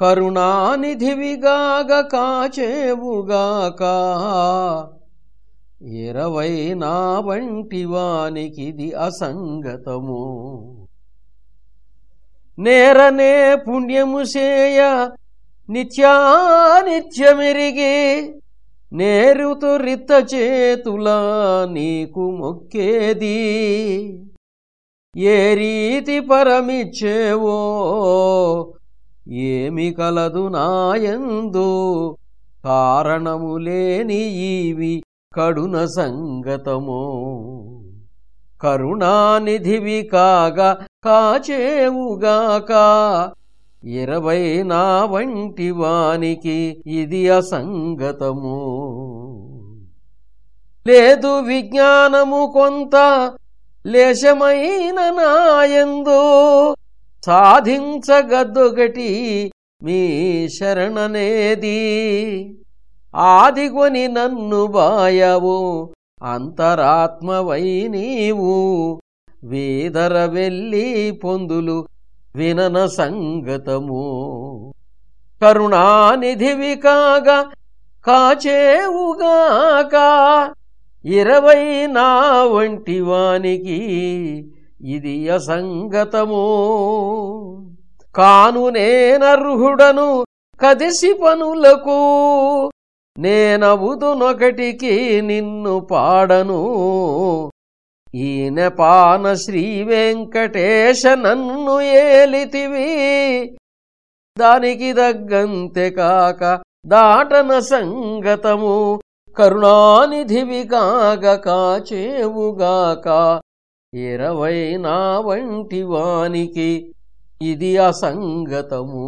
కరుణానిధివిగాగ కాచేవుగాక. ఇరవై నా వంటి వానికిది అసంగతము. నేరనే పుణ్యము సేయ నిత్యానిత్యమెరిగి నేరుతు రిత్త చేతులా నీకు మొక్కేది. ఏ రీతి పరమిచ్చేవో ఏమి కలదు నాయందు కారణములేని ఈవి కడున సంగతమో. కరుణానిధివి కాగా కాచేవుగాక ఇరవై నా వంటి వానికి ఇది అసంగతము. లేదు విజ్ఞానము కొంత లేశమైన నాయందు సాధించగద్దొకటి మీ శరణనేది. ఆదిగొని నన్ను బాయవు అంతరాత్మవై నీవు వేదర వెళ్ళి పొందులు వినన సంగతము. కరుణానిధివి కాగా కాచేవుగాక ఇరవై నా వంటి వానికి ఇది అసంగతము. కాను నేనర్హుడను కదిసి పనులకు నేనవుదునొకటికి నిన్ను పాడను. ఈయన పాన శ్రీ వెంకటేశ నన్ను ఏలితివి. దానికి దగ్గంతే కాక దాటన సంగతము కరుణానిధివి కాగ కాచేవుగాక. ఇరవై నా వంటి వానికి ఇది అసంగతము.